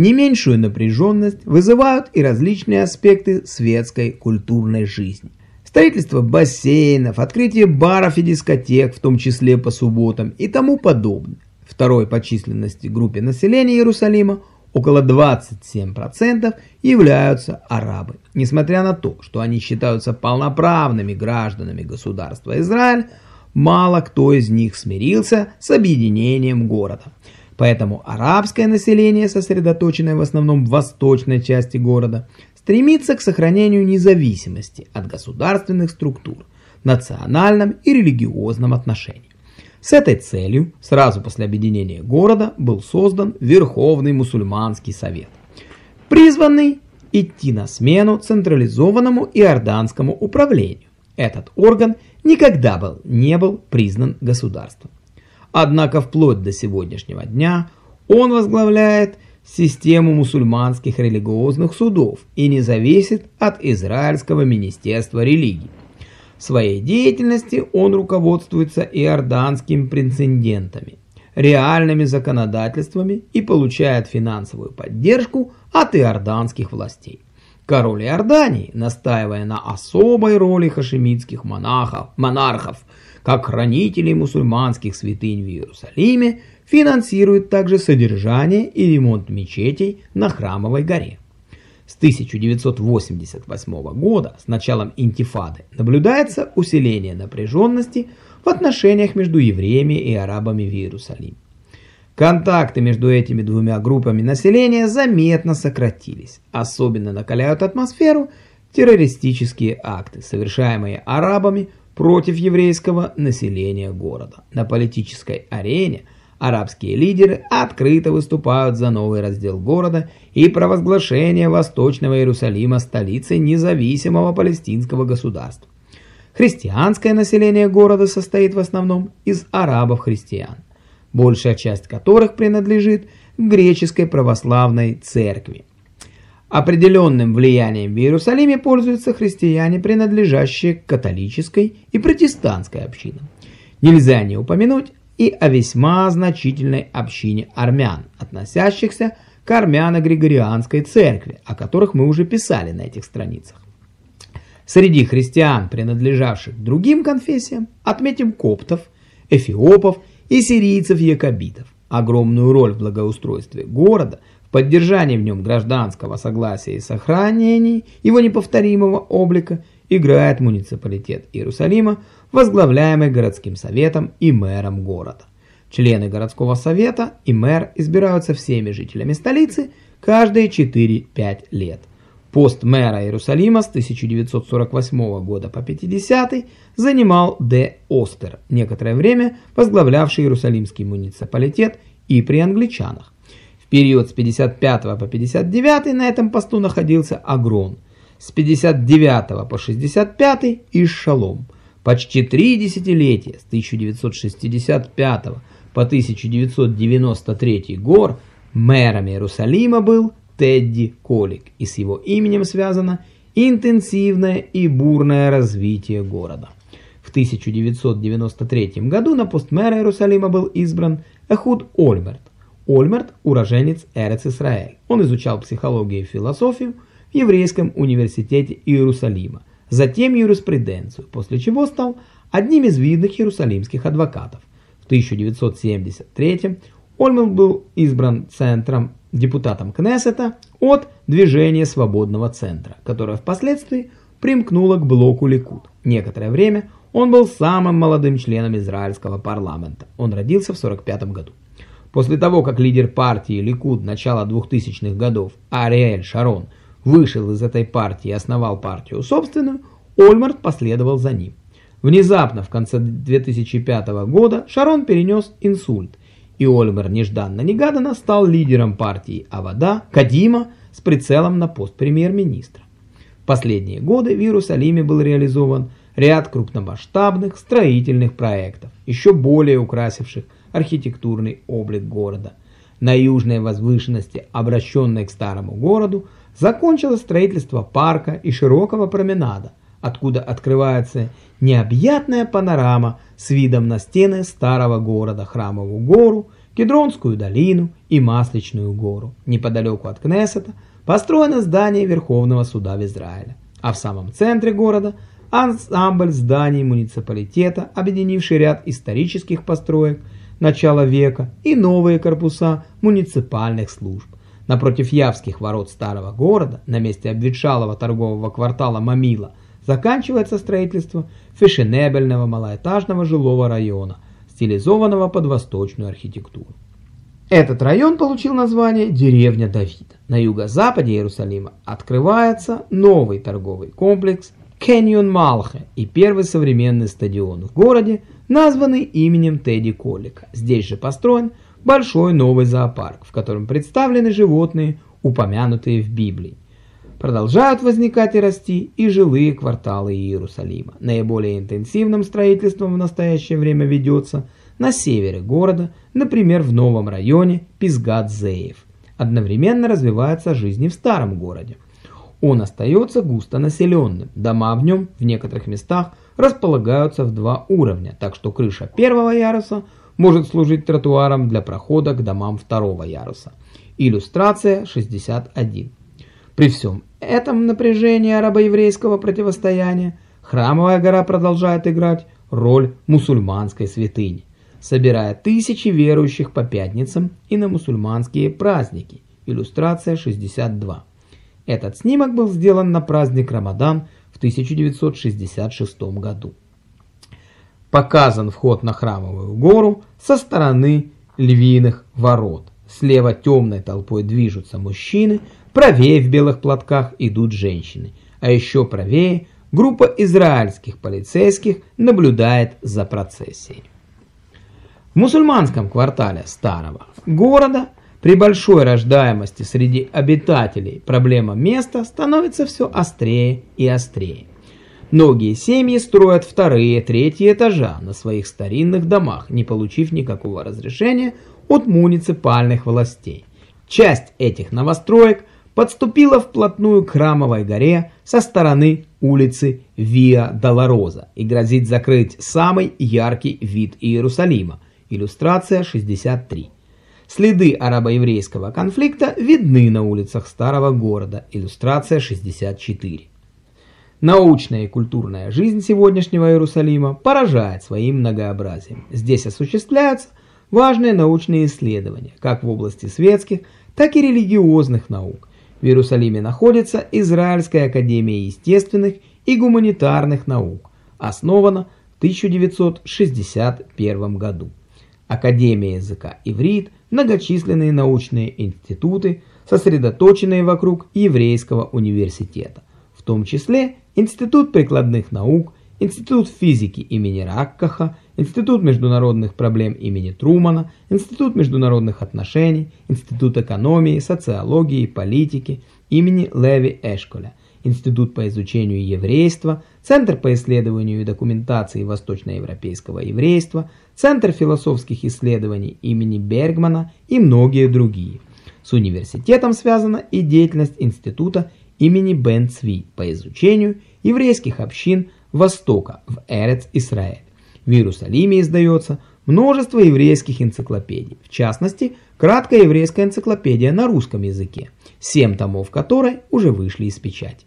Не меньшую напряженность вызывают и различные аспекты светской культурной жизни. Строительство бассейнов, открытие баров и дискотек, в том числе по субботам и тому подобное. Второй по численности группе населения Иерусалима около 27% являются арабы. Несмотря на то, что они считаются полноправными гражданами государства Израиль, мало кто из них смирился с объединением города. Поэтому арабское население, сосредоточенное в основном в восточной части города, стремится к сохранению независимости от государственных структур, национальном и религиозном отношении. С этой целью сразу после объединения города был создан Верховный мусульманский совет, призванный идти на смену централизованному иорданскому управлению. Этот орган никогда был, не был признан государством. Однако вплоть до сегодняшнего дня он возглавляет систему мусульманских религиозных судов и не зависит от Израильского министерства религии. В своей деятельности он руководствуется иорданскими прецедентами, реальными законодательствами и получает финансовую поддержку от иорданских властей. Король Иордании, настаивая на особой роли хашемитских монахов, монархов, как хранителей мусульманских святынь в Иерусалиме, финансирует также содержание и ремонт мечетей на Храмовой горе. С 1988 года, с началом интифады, наблюдается усиление напряженности в отношениях между евреями и арабами в Иерусалиме. Контакты между этими двумя группами населения заметно сократились. Особенно накаляют атмосферу террористические акты, совершаемые арабами против еврейского населения города. На политической арене – Арабские лидеры открыто выступают за новый раздел города и провозглашение Восточного Иерусалима столицей независимого палестинского государства. Христианское население города состоит в основном из арабов-христиан, большая часть которых принадлежит греческой православной церкви. Определенным влиянием в Иерусалиме пользуются христиане, принадлежащие к католической и протестантской общинам. Нельзя не упомянуть и о весьма значительной общине армян, относящихся к армяно-григорианской церкви, о которых мы уже писали на этих страницах. Среди христиан, принадлежавших другим конфессиям, отметим коптов, эфиопов и сирийцев-якобитов. Огромную роль в благоустройстве города, в поддержании в нем гражданского согласия и сохранении его неповторимого облика играет муниципалитет Иерусалима, возглавляемый городским советом и мэром города. Члены городского совета и мэр избираются всеми жителями столицы каждые 4-5 лет. Пост мэра Иерусалима с 1948 года по 50 занимал Д. Остер, некоторое время возглавлявший Иерусалимский муниципалитет и при англичанах. В период с 55 по 59 на этом посту находился Агрон, с 59 по 65 и Шалом. Почти три десятилетия, с 1965 по 1993 год, мэром Иерусалима был Тедди Колик, и с его именем связано интенсивное и бурное развитие города. В 1993 году на пост мэра Иерусалима был избран Эхуд Ольмерт. Ольмерт – уроженец Эрец-Исраэль. Он изучал психологию и философию в Еврейском университете Иерусалима затем юриспруденцию, после чего стал одним из видных иерусалимских адвокатов. В 1973 Ольмел был избран центром депутатом Кнессета от Движения Свободного Центра, которое впоследствии примкнуло к блоку Ликуд. Некоторое время он был самым молодым членом израильского парламента. Он родился в 1945 году. После того, как лидер партии Ликуд начала 2000-х годов Ариэль Шарон – вышел из этой партии и основал партию собственную, Ольмарт последовал за ним. Внезапно в конце 2005 года Шарон перенес инсульт, и Ольмер нежданно-негаданно стал лидером партии Авада Кадима с прицелом на пост премьер-министра. В последние годы в Иерусалиме был реализован ряд крупномасштабных строительных проектов, еще более украсивших архитектурный облик города. На южной возвышенности, обращенной к старому городу, закончилось строительство парка и широкого променада, откуда открывается необъятная панорама с видом на стены старого города, Храмовую гору, Кедронскую долину и Масличную гору. Неподалеку от Кнессета построено здание Верховного суда в Израиле, а в самом центре города ансамбль зданий муниципалитета, объединивший ряд исторических построек начала века и новые корпуса муниципальных служб. Напротив Явских ворот старого города, на месте обветшалого торгового квартала Мамила, заканчивается строительство фешенебельного малоэтажного жилого района – стилизованного под восточную архитектуру. Этот район получил название «Деревня Давида». На юго-западе Иерусалима открывается новый торговый комплекс Canyon Малхе и первый современный стадион в городе, названный именем Тедди Коллика. Здесь же построен большой новый зоопарк, в котором представлены животные, упомянутые в Библии. Продолжают возникать и расти и жилые кварталы Иерусалима. Наиболее интенсивным строительством в настоящее время ведется на севере города, например, в новом районе Пизгат-Зеев. Одновременно развивается жизнь и в старом городе. Он остается густонаселенным. Дома в нем в некоторых местах располагаются в два уровня, так что крыша первого яруса может служить тротуаром для прохода к домам второго яруса. Иллюстрация 61. При всем этом напряжении арабо-еврейского противостояния Храмовая гора продолжает играть роль мусульманской святыни, собирая тысячи верующих по пятницам и на мусульманские праздники. Иллюстрация 62. Этот снимок был сделан на праздник Рамадан в 1966 году. Показан вход на Храмовую гору со стороны львиных ворот. Слева темной толпой движутся мужчины, правее в белых платках идут женщины, а еще правее группа израильских полицейских наблюдает за процессией. В мусульманском квартале старого города при большой рождаемости среди обитателей проблема места становится все острее и острее. Многие семьи строят вторые, третьи этажа на своих старинных домах, не получив никакого разрешения от муниципальных властей. Часть этих новостроек подступила вплотную к Храмовой горе со стороны улицы Виа Долороза и грозит закрыть самый яркий вид Иерусалима. Иллюстрация 63. Следы арабо-еврейского конфликта видны на улицах старого города. Иллюстрация 64. Научная и культурная жизнь сегодняшнего Иерусалима поражает своим многообразием. Здесь осуществляются важные научные исследования, как в области светских, так и религиозных наук. В Иерусалиме находится Израильская академия естественных и гуманитарных наук, основана в 1961 году. Академия языка иврит, многочисленные научные институты, сосредоточенные вокруг еврейского университета, в том числе Институт прикладных наук, Институт физики имени Раккаха, Институт международных проблем имени Трумана, Институт международных отношений, Институт экономии, социологии и политики имени Леви Эшколя, Институт по изучению еврейства, Центр по исследованию и документации восточноевропейского еврейства, Центр философских исследований имени Бергмана и многие другие. С университетом связана и деятельность Института имени Бен Цви по изучению еврейских общин Востока в Эрец-Исраэль. В Иерусалиме издается множество еврейских энциклопедий, в частности, краткая еврейская энциклопедия на русском языке, семь томов которой уже вышли из печати.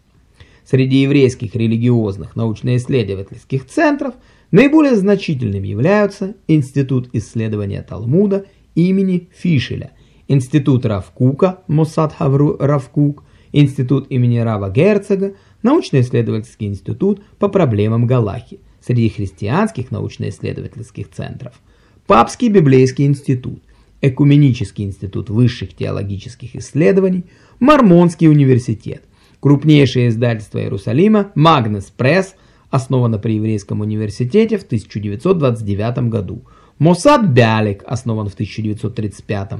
Среди еврейских религиозных научно-исследовательских центров наиболее значительными являются Институт исследования Талмуда имени Фишеля, Институт Равкука, Моссад Равкук, Институт имени Рава Герцога, Научно-исследовательский институт по проблемам Галахи, среди христианских научно-исследовательских центров, Папский библейский институт, Экуменический институт высших теологических исследований, Мормонский университет, крупнейшее издательство Иерусалима Магнес Пресс, основано при Еврейском университете в 1929 году, Моссад Бялик, основан в 1935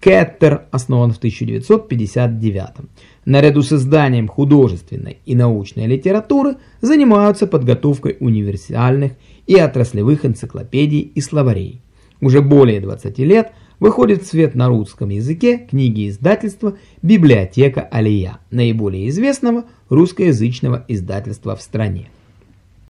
Кеттер, основан в 1959 наряду с изданием художественной и научной литературы занимаются подготовкой универсальных и отраслевых энциклопедий и словарей. Уже более 20 лет выходит в свет на русском языке книги издательства «Библиотека Алия», наиболее известного русскоязычного издательства в стране.